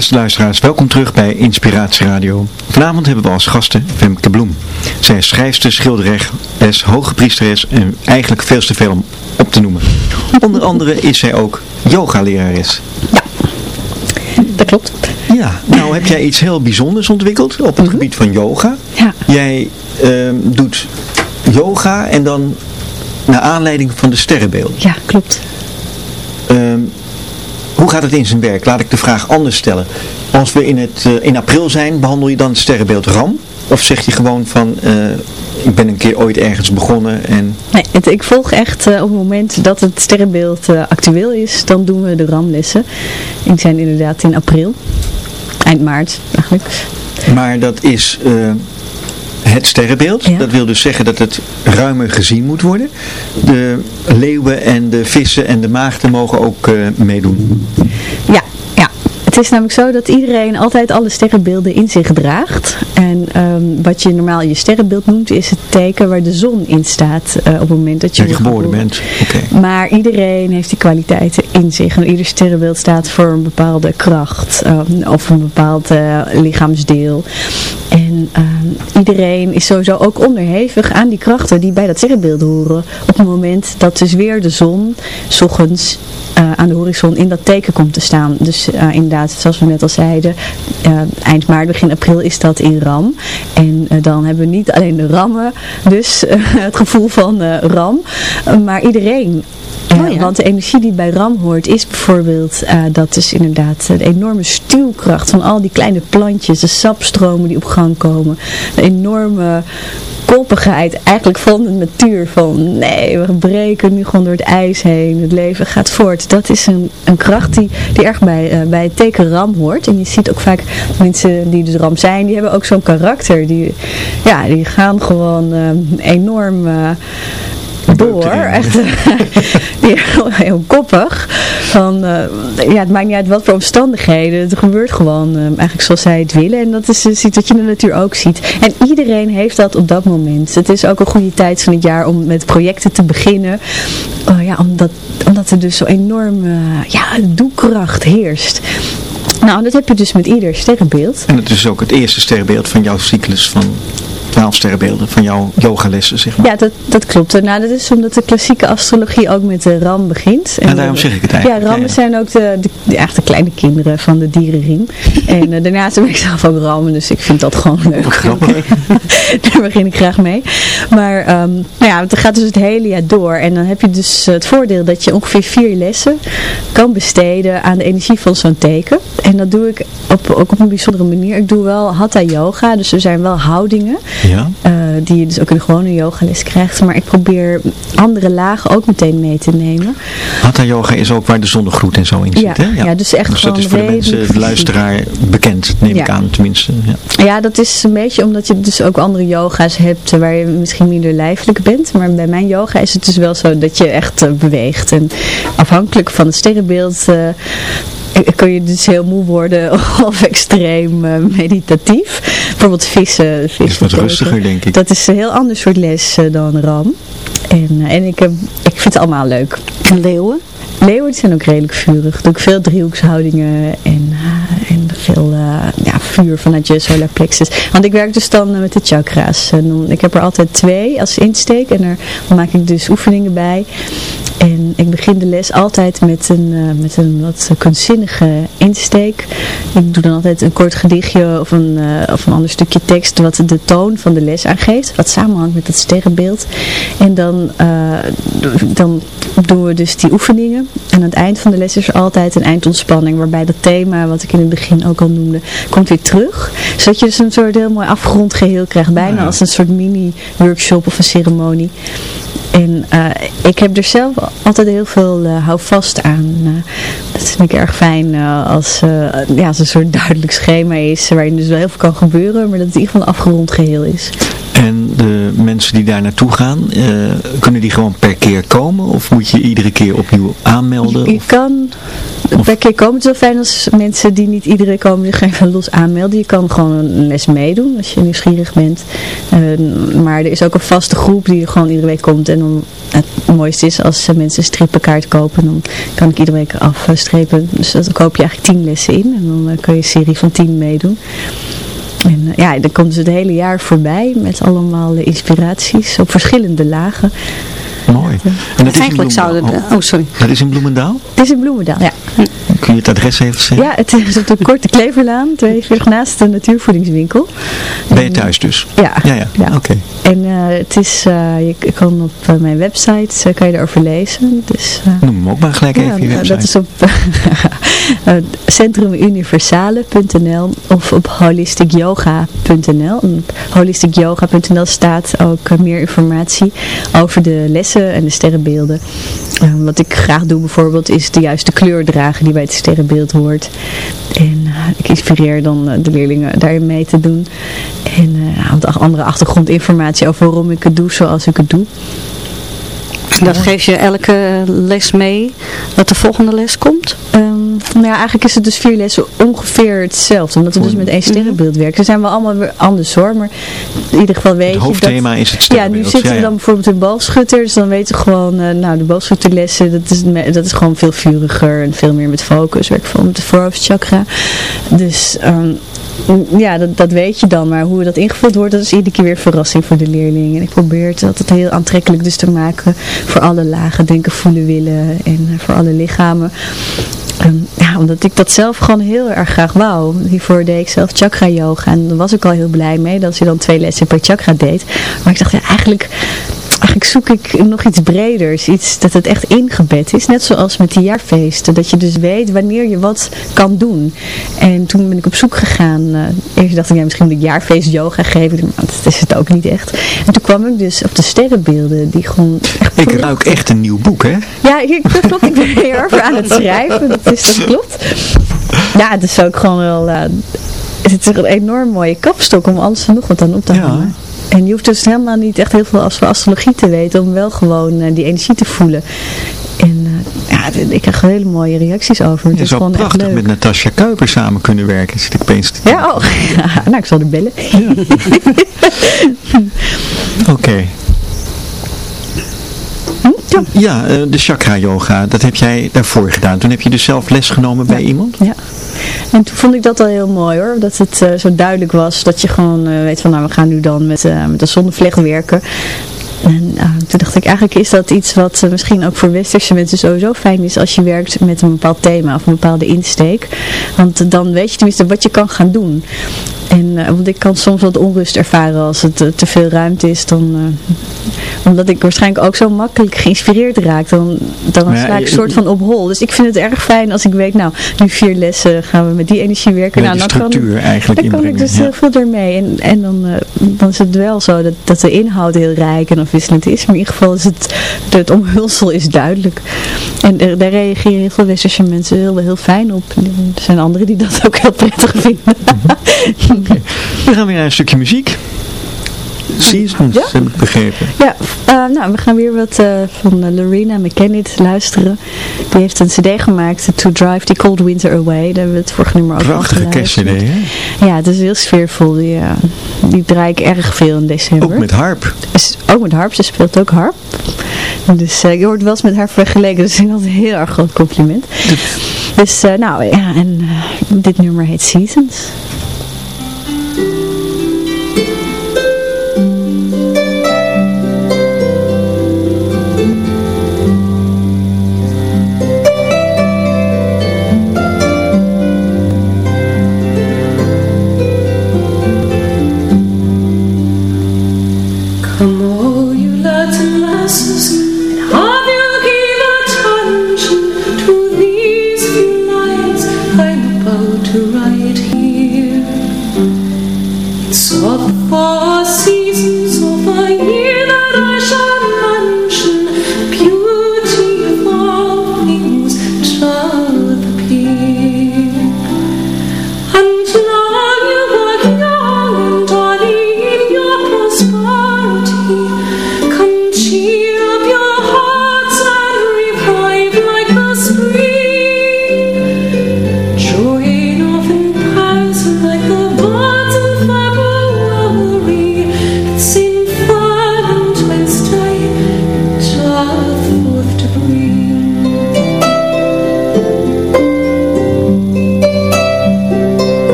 S4: Beste luisteraars, welkom terug bij Inspiratie Radio. Vanavond hebben we als gasten Femke Bloem. Zij is schrijfster, schilderes, hoge priesteres en eigenlijk veel te veel om op te noemen. Onder andere is zij ook yogalerares.
S5: Ja, dat klopt.
S4: Ja, nou heb jij iets heel bijzonders ontwikkeld op het
S5: Mhm.
S4: gebied van yoga.
S5: Ja.
S4: Jij ehm, doet yoga en dan naar aanleiding van de sterrenbeeld.
S5: Ja, klopt.
S4: Hoe gaat het in zijn werk? Laat ik de vraag anders stellen. Als we in, het, eh, in april zijn, behandel je dan het sterrenbeeld Ram? Of zeg je gewoon van, eh, ik ben een keer ooit ergens begonnen en...
S5: Nee, het, ik volg echt eh, op het moment dat het sterrenbeeld actueel is, dan doen we de ramlessen. En die zijn inderdaad in april. Eind maart eigenlijk.
S4: Maar dat is het sterrenbeeld.
S5: Ja.
S4: Dat wil dus zeggen dat het ruimer gezien moet worden. De leeuwen en de vissen en de maagden mogen ook eh, meedoen.
S5: Ja, ja. Het is namelijk zo dat iedereen altijd alle sterrenbeelden in zich draagt. En ehm, wat je normaal je sterrenbeeld noemt, is het teken waar de zon in staat eh, op het moment dat je,
S4: geboren bent.
S5: Maar iedereen heeft die kwaliteiten in zich. En ieder sterrenbeeld staat voor een bepaalde kracht ehm, of een bepaald eh, lichaamsdeel. En ehm, iedereen is sowieso ook onderhevig aan die krachten die bij dat sterrenbeeld horen. Op het moment dat dus weer de zon, s ochtends, eh, aan de horizon in dat teken komt te staan. Dus inderdaad, zoals we net al zeiden, eind maart, begin april is dat in Ram. En eh, dan hebben we niet alleen de rammen, dus eh, het gevoel van eh, Ram, maar iedereen.
S3: Oh ja.
S5: Want de energie die bij Ram hoort is bijvoorbeeld, dat is inderdaad de enorme stuwkracht van al die kleine plantjes, de sapstromen die op gang komen, de enorme koppigheid eigenlijk van de natuur van nee, we breken nu gewoon door het ijs heen, het leven gaat voort. Dat is een, een kracht die, die erg bij, eh, bij het teken ram hoort. En je ziet ook vaak mensen die dus ram zijn, die hebben ook zo'n karakter. Die, ja, die gaan gewoon eh, enorm... door, echt. Heel koppig. Van, eh, ja het maakt niet uit wat voor omstandigheden. Het gebeurt gewoon eh, eigenlijk zoals zij het willen. En dat is dus iets wat je in de natuur ook ziet. En iedereen heeft dat op dat moment. Het is ook een goede tijd van het jaar om met projecten te beginnen. Oh ja, omdat, omdat er dus zo enorm ja, doekracht heerst. Nou dat heb je dus met ieder sterrenbeeld.
S4: En het is ook het eerste sterrenbeeld van jouw cyclus van 12 sterrenbeelden, van jouw yogalessen zeg maar.
S5: Ja, dat, dat klopt. Nou, dat is omdat de klassieke astrologie ook met de ram begint.
S4: En daarom zeg ik het eigenlijk.
S5: Ja, rammen
S4: Ja, ja.
S5: zijn ook de, de, de, echt de kleine kinderen van de dierenriem. en uh, daarnaast ben ik zelf ook rammen, dus ik vind dat gewoon leuk. Daar begin ik graag mee. Maar um, nou ja, het gaat dus het hele jaar door. En dan heb je dus het voordeel dat je ongeveer vier lessen kan besteden aan de energie van zo'n teken. En dat doe ik op, ook op een bijzondere manier. Ik doe wel hatha yoga, dus er zijn wel houdingen.
S4: Ja.
S5: Uh, die je dus ook in de gewone yogales krijgt. Maar ik probeer andere lagen ook meteen mee te nemen.
S4: Hatha yoga is ook waar de zonnegroet en zo in zit,
S5: ja,
S4: hè?
S5: Ja. ja, dus echt
S4: dus dat is voor de mensen, de luisteraar, bekend, neem
S5: ja.
S4: ik aan tenminste.
S5: Ja. ja, dat is een beetje omdat je dus ook andere yoga's hebt waar je misschien minder lijfelijk bent. Maar bij mijn yoga is het dus wel zo dat je echt uh, beweegt. En afhankelijk van het sterrenbeeld... Uh, kun je dus heel moe worden of extreem uh, meditatief. Bijvoorbeeld vissen. vissen
S4: is wat rustiger denk ik.
S5: Dat is een heel ander soort les uh, dan ram. En, uh, en ik, heb, ik vind het allemaal leuk.
S3: En leeuwen?
S5: Leeuwen zijn ook redelijk vurig. Doe ik veel driehoekshoudingen en, uh, en veel uh, ja, vuur vanuit je solar plexus. Want ik werk dus dan uh, met de chakra's. Ik heb er altijd twee als insteek en daar maak ik dus oefeningen bij. En ik begin de les altijd met een, uh, met een wat kunstzinnige insteek. Ik doe dan altijd een kort gedichtje of een, uh, of een ander stukje tekst wat de toon van de les aangeeft. Wat samenhangt met het sterrenbeeld. En dan, uh, dan doen we dus die oefeningen. En aan het eind van de les is er altijd een eindontspanning. Waarbij dat thema, wat ik in het begin ook al noemde, komt weer terug. Zodat je dus een soort heel mooi afgrondgeheel krijgt. Bijna als een soort mini-workshop of een ceremonie. En ik heb er zelf altijd heel veel uh, houvast aan. Uh, dat vind ik erg fijn als, ja, als een soort duidelijk schema is. Waarin dus wel heel veel kan gebeuren. Maar dat het in ieder geval een afgerond geheel is.
S4: En de mensen die daar naartoe gaan, eh, kunnen die gewoon per keer komen? Of moet je iedere keer opnieuw aanmelden?
S5: Je, kan per keer komen. Het is wel fijn als mensen die niet iedereen komen zich even los aanmelden. Je kan gewoon een les meedoen als je nieuwsgierig bent. maar er is ook een vaste groep die gewoon iedere week komt. En dan, het mooiste is als mensen strippenkaart kopen, dan kan ik iedere week afstrepen. Dus dan koop je eigenlijk tien lessen in en dan kan je een serie van tien meedoen. En uh, ja, dan komt ze het hele jaar voorbij met allemaal uh, inspiraties op verschillende lagen.
S4: Mooi. En dat
S3: Eigenlijk zouden... Oh, sorry.
S4: Dat is in Bloemendaal?
S5: Het is in Bloemendaal, ja.
S4: Kun je het adres even zeggen?
S5: Ja, het is op de Korte Kleverlaan, 42 naast de natuurvoedingswinkel.
S4: Ben je thuis dus?
S5: Ja.
S4: Ja, ja.
S5: ja.
S4: Oké.
S5: En uh, het is, uh, je kan op uh, mijn website, kan je erover lezen. Dus,
S4: Noem hem ook maar gelijk
S5: ja,
S4: even je website.
S5: Dat is op centrumuniversale.nl of op holisticyoga.nl. Holisticyoga.nl staat ook meer informatie over de lessen en de sterrenbeelden. wat ik graag doe bijvoorbeeld is de juiste kleur dragen die bij het sterrenbeeld hoort. En ik inspireer dan de leerlingen daarin mee te doen. En wat andere achtergrondinformatie over waarom ik het doe zoals ik het doe.
S3: Dat geef je elke les mee, dat de volgende les komt?
S5: Um, nou ja, eigenlijk is het dus vier lessen ongeveer hetzelfde. Omdat we dus met één sterrenbeeld werken. Ze zijn wel allemaal weer anders hoor. Maar in ieder geval weet je
S4: Het hoofdthema
S5: dat,
S4: is het sterrenbeeld.
S5: Ja, nu zitten
S4: ja,
S5: we dan bijvoorbeeld in boogschutter. Dus dan weten we gewoon, uh, nou de boogschutterlessen, dat is, dat is gewoon veel vuriger. En veel meer met focus. Werk veel met de voorhoofdchakra. Dus... Um, ja, dat, dat weet je dan. Maar hoe dat ingevuld wordt, dat is iedere keer weer verrassing voor de leerling. En ik probeer het altijd heel aantrekkelijk dus te maken voor alle lagen denken, voelen, willen en uh, voor alle lichamen. Um, ja, omdat ik dat zelf gewoon heel erg graag wou. Hiervoor deed ik zelf chakra yoga. En daar was ik al heel blij mee dat je dan twee lessen per chakra deed. Maar ik dacht, ja, eigenlijk eigenlijk zoek ik nog iets breders. Iets dat het echt ingebed is. Net zoals met die jaarfeesten. Dat je dus weet wanneer je wat kan doen. En toen ben ik op zoek gegaan. Uh, eerst dacht ik, ja, misschien moet ik jaarfeest yoga geven. Maar dat is het ook niet echt. En toen kwam ik dus op de sterrenbeelden. Die gewoon echt
S4: ik ruik echt een nieuw boek, hè?
S5: Ja, ik, dat klopt. Ik ben hierover aan het schrijven. Dat, is, dat klopt. Ja, het is ook gewoon wel... Uh, het is een enorm mooie kapstok om alles en nog wat aan op te hangen. Ja. En je hoeft dus helemaal niet echt heel veel over astrologie te weten om wel gewoon uh, die energie te voelen. En uh, ja, ik krijg hele mooie reacties over.
S4: Je zou prachtig met Natasja Kuiper samen kunnen werken, zit ik opeens te
S5: Ja, oh. nou ik zal er bellen.
S4: Ja. Oké. Okay.
S5: Ja,
S4: ja uh, de chakra yoga, dat heb jij daarvoor gedaan. Toen heb je dus zelf les genomen bij
S5: ja.
S4: iemand?
S5: Ja. En toen vond ik dat al heel mooi hoor. Dat het uh, zo duidelijk was dat je gewoon uh, weet van nou we gaan nu dan met, uh, met de zonnevlecht werken. En toen dacht ik eigenlijk is dat iets wat misschien ook voor westerse mensen sowieso fijn is als je werkt met een bepaald thema of een bepaalde insteek. Want dan weet je tenminste wat je kan gaan doen. En, uh, want ik kan soms wat onrust ervaren als het te veel ruimte is. Dan, omdat ik waarschijnlijk ook zo makkelijk geïnspireerd raak. Dan, dan
S4: ja,
S5: sla ik een soort van op hol. Dus ik vind het erg fijn als ik weet, nou, nu vier lessen gaan we met die energie werken. Nou, dan
S4: structuur
S5: kan,
S4: eigenlijk
S5: dan kan ik dus
S4: ja.
S5: heel veel ermee. En, en dan, dan is het wel zo dat, dat de inhoud heel rijk en afwisselend is. Maar in ieder geval is het, het omhulsel is duidelijk. En er, daar reageren heel veel westerse mensen heel, heel fijn op. Er zijn anderen die dat ook heel prettig vinden.
S4: Okay. Dan gaan we naar een stukje muziek. Seasons,
S5: Ja?
S4: heb ik begrepen.
S5: Ja, uh, nou, we gaan weer wat uh, van uh, Lorena McKennitt luisteren. Die heeft een cd gemaakt, To Drive the Cold Winter Away. Daar hebben we het vorige nummer ook
S4: Prachtige kerstcd, hè?
S5: Ja, het is heel sfeervol. Die, die draai ik erg veel in december.
S4: Ook met harp.
S5: Is, ook met harp, ze speelt ook harp. Dus je wordt wel eens met haar vergeleken, dus ik vind dat een heel erg groot compliment. Dus nou ja, en dit nummer heet Seasons.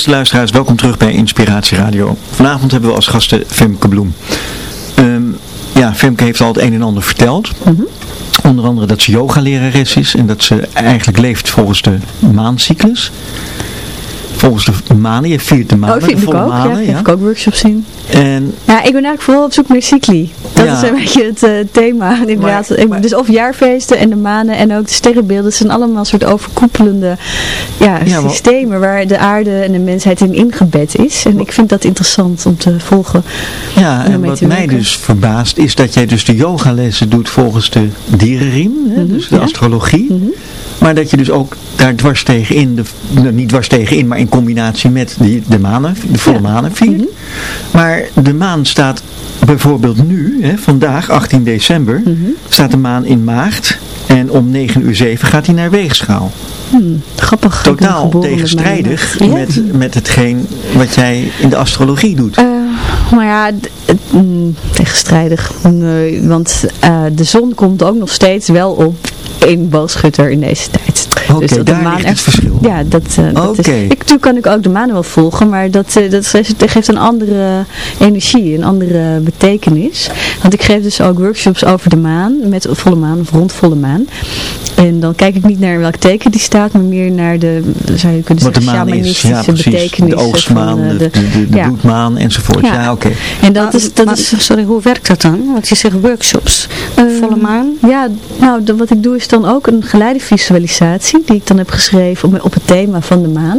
S4: Beste luisteraars, welkom terug bij Inspiratie Radio. Vanavond hebben we als gasten Femke Bloem. Ehm, ja, Femke heeft al het een en ander verteld.
S5: Mhm.
S4: Onder andere dat ze yogalerares is en dat ze eigenlijk leeft volgens de maancyclus. Volgens de manen, je viert de manen,
S5: oh, vind ik ook.
S4: manen.
S5: ja,
S4: Ja,
S5: ik ook workshops zien.
S4: En
S5: Ja, ik ben eigenlijk vooral op zoek naar cycli. Dat
S4: Ja.
S5: is een beetje het eh, thema. Inderdaad.
S4: Maar- maar-
S5: dus of jaarfeesten en de manen en ook de sterrenbeelden. Het zijn allemaal soort overkoepelende ja,
S4: Ja, maar-
S5: systemen waar de aarde en de mensheid in ingebed is. En ik vind dat interessant om te volgen.
S4: Ja, en wat mij dus verbaast is dat jij dus de yogalessen doet volgens de dierenriem, hè, dus de
S5: Mhm, ja.
S4: astrologie.
S5: Mhm.
S4: Maar dat je dus ook daar dwars tegenin, de, nou, niet dwars tegenin, maar in combinatie met die, de manen, de volle manen viert.
S5: Mhm.
S4: Maar de maan staat bijvoorbeeld nu, hè, vandaag 18 december,
S5: Mhm.
S4: staat de maan in maagd. En om 9 uur 7 gaat hij naar weegschaal.
S5: Hmm, grappig.
S4: Totaal
S5: met
S4: tegenstrijdig
S5: Ja.
S4: met, met hetgeen wat jij in de astrologie doet.
S5: Eh, maar ja, d- het- mm, tegenstrijdig. Nee, want eh, de zon komt ook nog steeds wel op in boogschutter in deze tijd.
S4: Oké,
S5: dat de
S4: daar
S5: maan
S4: ligt het
S5: echt-
S4: verschil.
S5: Ja, dat, eh, dat
S4: Oké.
S5: is... Ik, natuurlijk kan ik ook de maan wel volgen, maar dat, eh, dat geeft, een andere energie, een andere betekenis. Want ik geef dus ook workshops over de maan, met volle maan of rond volle maan. En dan kijk ik niet naar welk teken die staat, maar meer naar de, zou je kunnen
S4: de
S5: zeggen,
S4: maan is,
S5: shamanistische
S4: ja
S5: betekenis.
S4: De oogstmaan, de, de, de, de
S5: ja.
S4: bloedmaan enzovoort. Ja,
S5: Ja.
S4: oké.
S5: En dat
S3: Maar-
S5: is, dat
S3: maar,
S5: is
S3: sorry, hoe werkt dat dan? Want je zegt workshops. Volle maan?
S5: Ja, nou, de- wat ik doe is dan ook een geleide visualisatie die ik dan heb geschreven op, op het thema van de maan.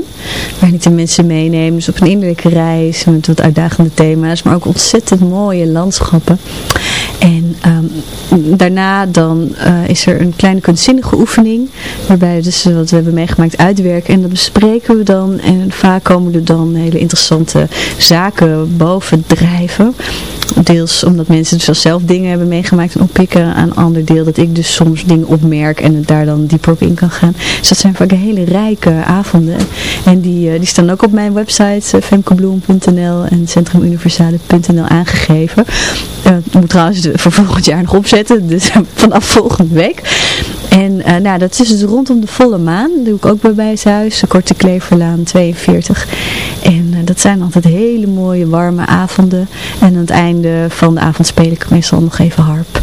S5: Waar ik de mensen meeneem, dus op een innerlijke reis met wat uitdagende thema's, maar ook ontzettend mooie landschappen. En Ehm, daarna dan eh, is er een kleine kunstzinnige oefening, waarbij we dus wat we hebben meegemaakt uitwerken. En dat bespreken we dan. En vaak komen er dan hele interessante zaken boven drijven. Deels omdat mensen dus zelf dingen hebben meegemaakt en oppikken. Aan ander deel dat ik dus soms dingen opmerk en het daar dan dieper op in kan gaan. Dus dat zijn vaak hele rijke avonden. En die, uh, die staan ook op mijn website uh, femkebloem.nl en centrumuniversale.nl aangegeven. Uh, moet trouwens voor volgend jaar nog opzetten, dus vanaf volgende week. En uh, nou, dat is dus rondom de volle maan. Doe ik ook bij Bijshuis, de Korte Kleverlaan 42. En uh, dat zijn altijd hele mooie warme avonden. En aan het einde van de avond speel ik meestal nog even harp.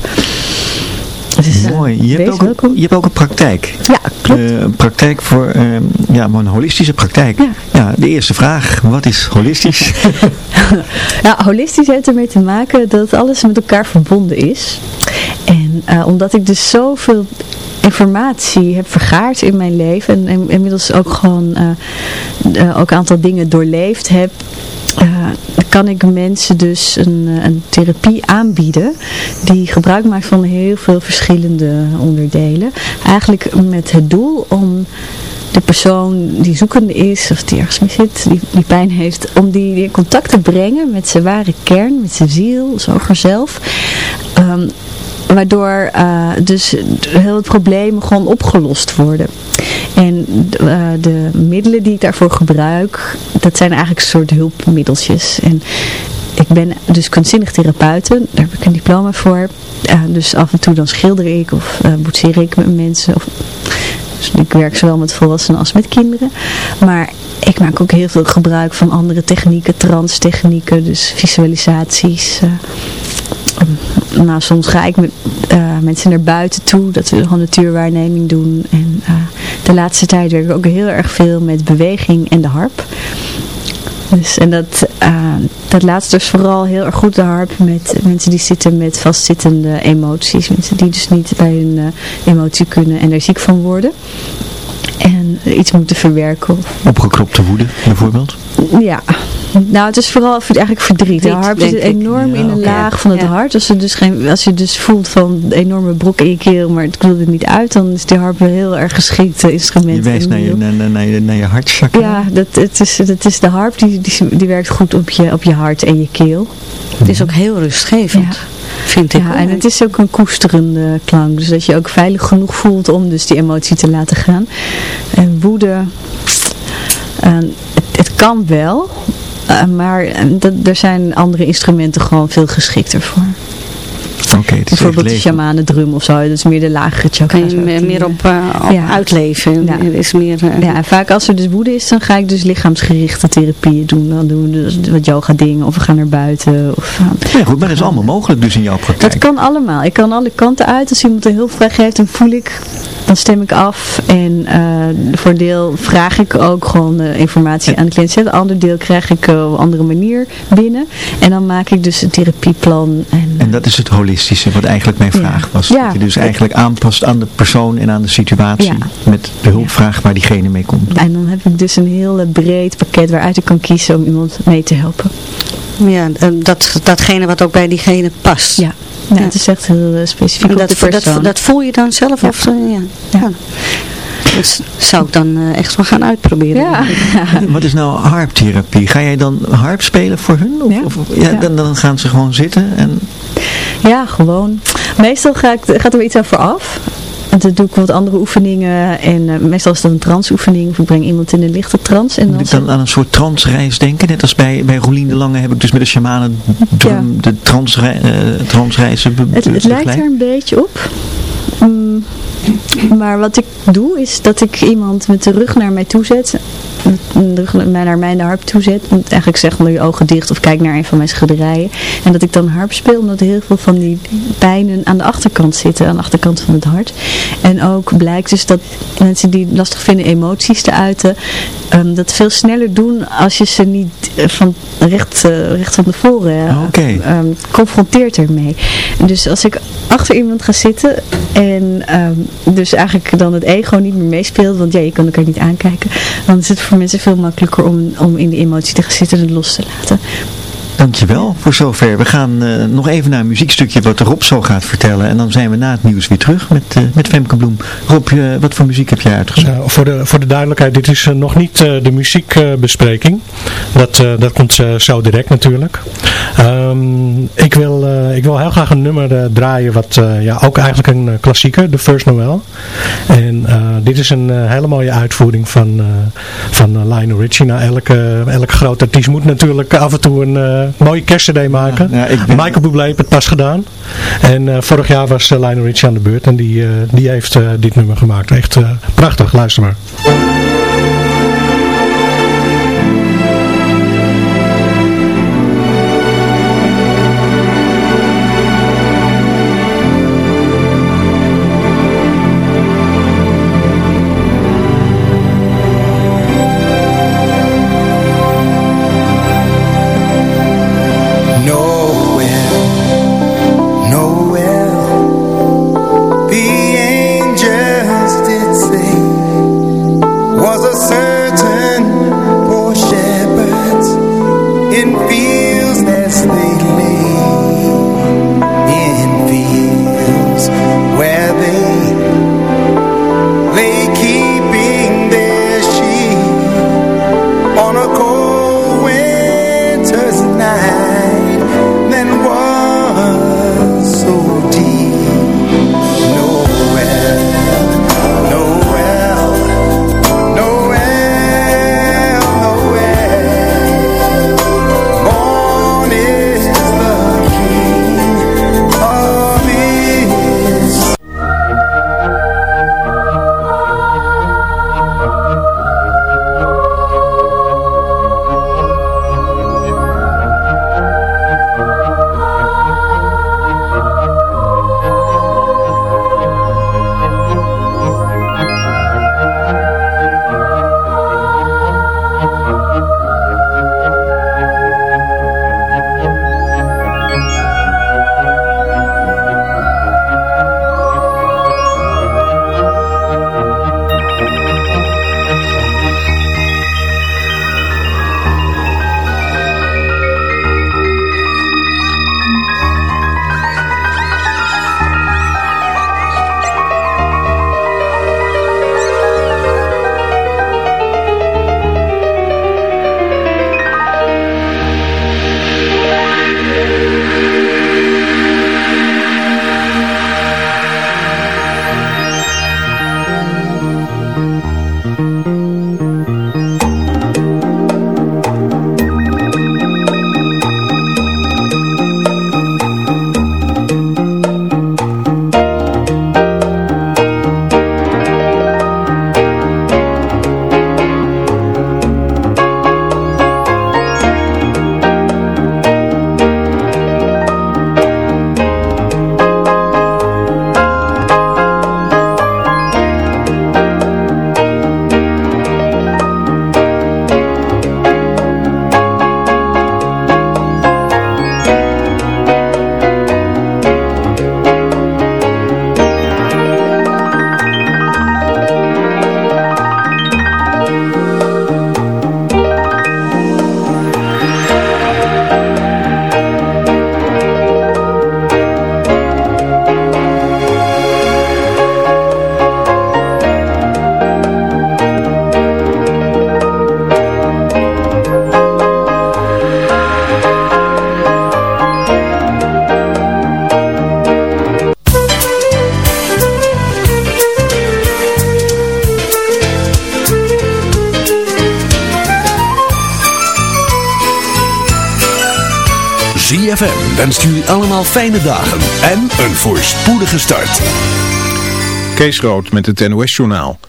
S4: Dus, Mooi. Je hebt, ook een, je hebt ook een praktijk.
S5: Ja, klopt.
S4: Uh, een praktijk voor, ja, maar een holistische praktijk.
S5: Ja.
S4: ja. de eerste vraag, wat is holistisch?
S5: ja, holistisch heeft ermee te maken dat alles met elkaar verbonden is. En omdat ik dus zoveel informatie heb vergaard in mijn leven en, en inmiddels ook gewoon ook een aantal dingen doorleefd heb, kan ik mensen dus een, een therapie aanbieden die gebruik maakt van heel veel verschillende onderdelen. Eigenlijk met het doel om de persoon die zoekende is, of die ergens mee zit, die, die pijn heeft, om die in contact te brengen met zijn ware kern, met zijn ziel, zijn zelf. Um, waardoor uh, dus heel het probleem gewoon opgelost worden. En uh, de middelen die ik daarvoor gebruik, dat zijn eigenlijk een soort hulpmiddeltjes. En ik ben dus kunstzinnig therapeuten, daar heb ik een diploma voor. Uh, dus af en toe dan schilder ik of uh, boetseer ik met mensen. Of, dus ik werk zowel met volwassenen als met kinderen. Maar ik maak ook heel veel gebruik van andere technieken, transtechnieken, dus visualisaties. Nou, soms ga ik met uh, mensen naar buiten toe, dat we gewoon natuurwaarneming doen. En uh, de laatste tijd werk ik ook heel erg veel met beweging en de harp. Dus, en dat, uh, dat laatste vooral heel erg goed de harp met mensen die zitten met vastzittende emoties. Mensen die dus niet bij hun emotie kunnen en er ziek van worden. En iets moeten verwerken.
S4: Opgekropte woede bijvoorbeeld?
S5: Ja, nou, het is vooral eigenlijk verdriet. De harp zit enorm in een laag van het ja. hart. Als je, dus geen, als je dus voelt van enorme brok in je keel, maar het wil er niet uit, dan is die harp een heel erg geschikt instrument.
S4: Je wijst naar je, naar, naar, je, naar je.
S5: Ja, dat, het is, dat is de harp, die, die, die werkt goed op je, op je hart en je keel.
S3: Het is ook heel rustgevend. Ja vind ik.
S5: Ja, en het is ook een koesterende klank. Dus dat je ook veilig genoeg voelt om dus die emotie te laten gaan. En woede, uh, het, het, kan wel, uh, maar er zijn andere instrumenten gewoon veel geschikter voor.
S4: Okay,
S5: Bijvoorbeeld de shamanendrum of zo, dat is meer de lagere chakra.
S3: Kan je meer, meer op, uh, op ja. uitleven.
S5: Ja.
S3: Is meer, uh,
S5: ja, en vaak als er dus woede is, dan ga ik dus lichaamsgerichte therapieën doen. Dan doen we dus wat yoga dingen, of we gaan naar buiten. Of,
S4: ja goed, maar dat is allemaal mogelijk dus in jouw praktijk.
S5: Dat kan allemaal. Ik kan alle kanten uit. Als iemand een hulpvraag heeft, dan voel ik, dan stem ik af. En uh, voor een deel vraag ik ook gewoon uh, informatie aan de cliënt. Een ander deel krijg ik uh, op een andere manier binnen. En dan maak ik dus een therapieplan. En,
S4: en dat is het holistische, wat eigenlijk mijn vraag ja. was.
S5: Ja.
S4: Dat je dus eigenlijk aanpast aan de persoon en aan de situatie.
S5: Ja.
S4: Met de hulpvraag waar diegene mee komt.
S5: En dan heb ik dus een heel breed pakket waaruit ik kan kiezen om iemand mee te helpen.
S3: Ja, dat, datgene wat ook bij diegene past.
S5: Ja, ja, het is echt heel uh, specifiek
S3: en dat,
S5: op de persoon.
S3: Dat, dat voel je dan zelf?
S5: Ja.
S3: Of, uh, ja. ja. Dat zou ik dan uh, echt wel gaan uitproberen.
S5: Ja.
S4: Wat is nou harptherapie? Ga jij dan harp spelen voor hun? Of,
S5: ja.
S4: of ja, dan, dan gaan ze gewoon zitten en...
S5: Ja, gewoon. Meestal ga ik, gaat er iets aan vooraf. En dan doe ik wat andere oefeningen. En uh, meestal is dat een transoefening. Of ik breng iemand in een lichte trance. En
S4: Moet ik dan aan een soort transreis denken? Net als bij, bij Rolien de Lange heb ik dus met de shamanen ja. de transre, uh, transreizen be
S5: het, het lijkt er een beetje op. Mm, maar wat ik doe is dat ik iemand met de rug naar mij toe zet. De rug naar mij de harp toe zet. Want eigenlijk zeg maar je ogen dicht of kijk naar een van mijn schilderijen. En dat ik dan harp speel omdat heel veel van die pijnen aan de achterkant zitten. Aan de achterkant van het hart. En ook blijkt dus dat mensen die lastig vinden emoties te uiten. Um, dat veel sneller doen als je ze niet van recht, uh, recht van tevoren
S4: okay.
S5: um, confronteert ermee. Dus als ik achter iemand ga zitten en um, dus eigenlijk dan het ego niet meer meespeelt, want ja, je kan elkaar niet aankijken, dan is het voor mensen veel makkelijker om, om in die emotie te gaan zitten en los te laten.
S4: Dankjewel voor zover. We gaan uh, nog even naar een muziekstukje wat Rob zo gaat vertellen. En dan zijn we na het nieuws weer terug met, uh, met Femke Bloem. Rob, wat voor muziek heb jij uitgezocht?
S7: voor, de, voor de duidelijkheid, dit is nog niet de muziekbespreking. dat, dat komt zo direct natuurlijk. Um, ik, wil, ik wil heel graag een nummer draaien wat ja, ook eigenlijk een klassieker, de First Noel. En dit is een hele mooie uitvoering van, van Lionel Richie. Nou, elke, elke grote artiest moet natuurlijk af en toe een mooie kerstcd maken. Ja, ben... Michael Bublé heeft het pas gedaan. En uh, vorig jaar was uh, Lionel Richie aan de beurt. En die, die heeft dit nummer gemaakt. Echt prachtig, luister maar.
S2: Wenst jullie allemaal fijne dagen en een voorspoedige start.
S1: Kees Rood met het NOS-journaal.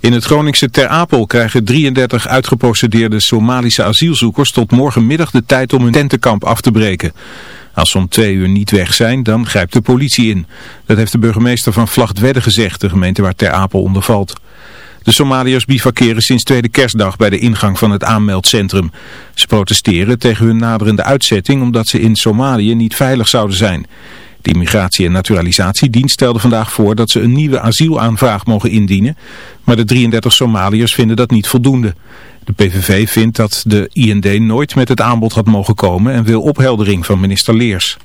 S1: In het Groningse Ter Apel krijgen 33 uitgeprocedeerde Somalische asielzoekers tot morgenmiddag de tijd om hun tentenkamp af te breken. Als ze om twee uur niet weg zijn, dan grijpt de politie in. Dat heeft de burgemeester van Vlachtwedde gezegd, de gemeente waar Ter Apel onder valt. De Somaliërs bivakeren sinds tweede kerstdag bij de ingang van het aanmeldcentrum. Ze protesteren tegen hun naderende uitzetting omdat ze in Somalië niet veilig zouden zijn. De Immigratie- en Naturalisatiedienst stelde vandaag voor dat ze een nieuwe asielaanvraag mogen indienen, maar de 33 Somaliërs vinden dat niet voldoende. De PVV vindt dat de IND nooit met het aanbod had mogen komen en wil opheldering van minister Leers.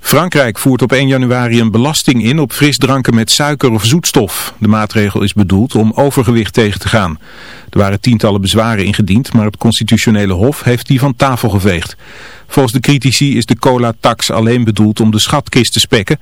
S1: Frankrijk voert op 1 januari een belasting in op frisdranken met suiker of zoetstof. De maatregel is bedoeld om overgewicht tegen te gaan. Er waren tientallen bezwaren ingediend, maar het constitutionele hof heeft die van tafel geveegd. Volgens de critici is de cola-tax alleen bedoeld om de schatkist te spekken,